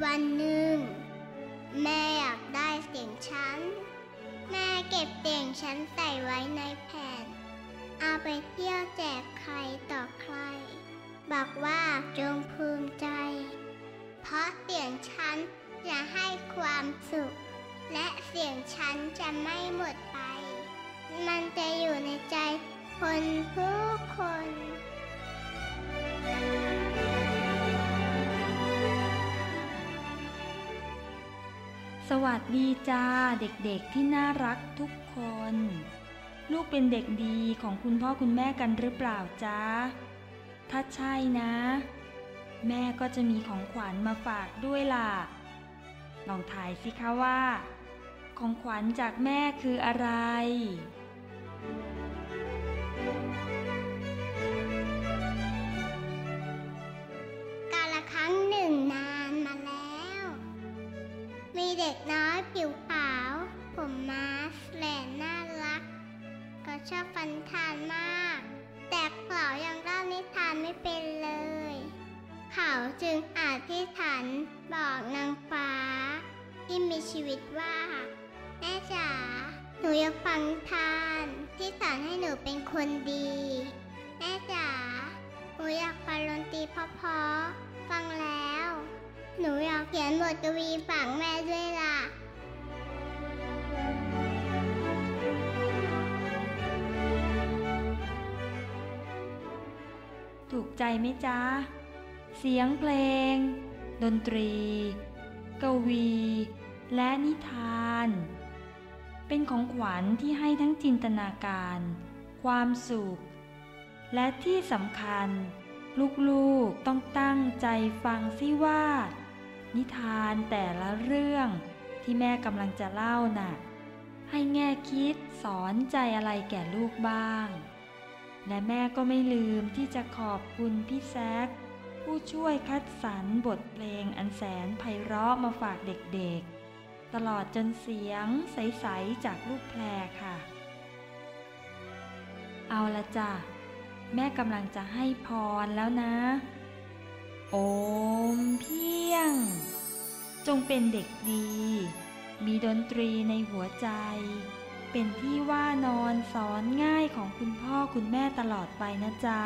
วันหนึ่ง แม่อยากได้เสียงฉัน แม่เก็บเสียงฉันใส่ไว้ในแผ่น เอาไปเที่ยวแจกใครต่อใคร บอกว่าจงภูมิใจ เพราะเสียงฉันจะให้ความสุข และเสียงฉันจะไม่หมดไป มันจะอยู่ในใจคนผู้คน สวัสดีจ้าเด็กๆที่น่ารักทุกคน ลูกเป็นเด็กดีของคุณพ่อคุณแม่กันหรือเปล่าจ้าถ้าใช่นะ แม่ก็จะมีของขวัญมาฝากด้วยล่ะ ลองถ่ายสิคะว่า ของขวัญจากแม่คืออะไร ผิวขาว ผมมาสแลนน่ารัก ก็ชอบฟันทานมาก แต่เขายังเล่านิทานไม่เป็นเลย เขาจึงอาธิษฐานบอกนางฟ้า ที่มีชีวิตว่าแม่จ๋าหนูอยากฟังทานที่สอนให้หนูเป็นคนดีแม่จ๋าหนูอยากฟังดนตรีเพราะๆฟังแล้ว หนูอยากเขียนบทกวีฝากแม่ด้วยล่ะ ถูกใจไหมจ๊ะ เสียงเพลง ดนตรี กวี และนิทาน เป็นของขวัญที่ให้ทั้งจินตนาการ ความสุข และที่สำคัญ ลูกๆต้องตั้งใจฟังสิว่า นิทานแต่ละเรื่องที่แม่กำลังจะเล่าน่ะให้แง่คิดสอนใจอะไรแก่ลูกบ้าง และแม่ก็ไม่ลืมที่จะขอบคุณพี่แซคผู้ช่วยคัดสรรบทเพลงอันแสนไพเราะมาฝากเด็กๆ ตลอดจนเสียงใส ๆ จากลูกแพรค่ะ เอาละจ้ะ แม่กำลังจะให้พรแล้วนะ โอมเพียง จงเป็นเด็กดี มีดนตรีในหัวใจ เป็นที่ว่านอนสอนง่ายของคุณพ่อคุณแม่ตลอดไปนะจ๊ะ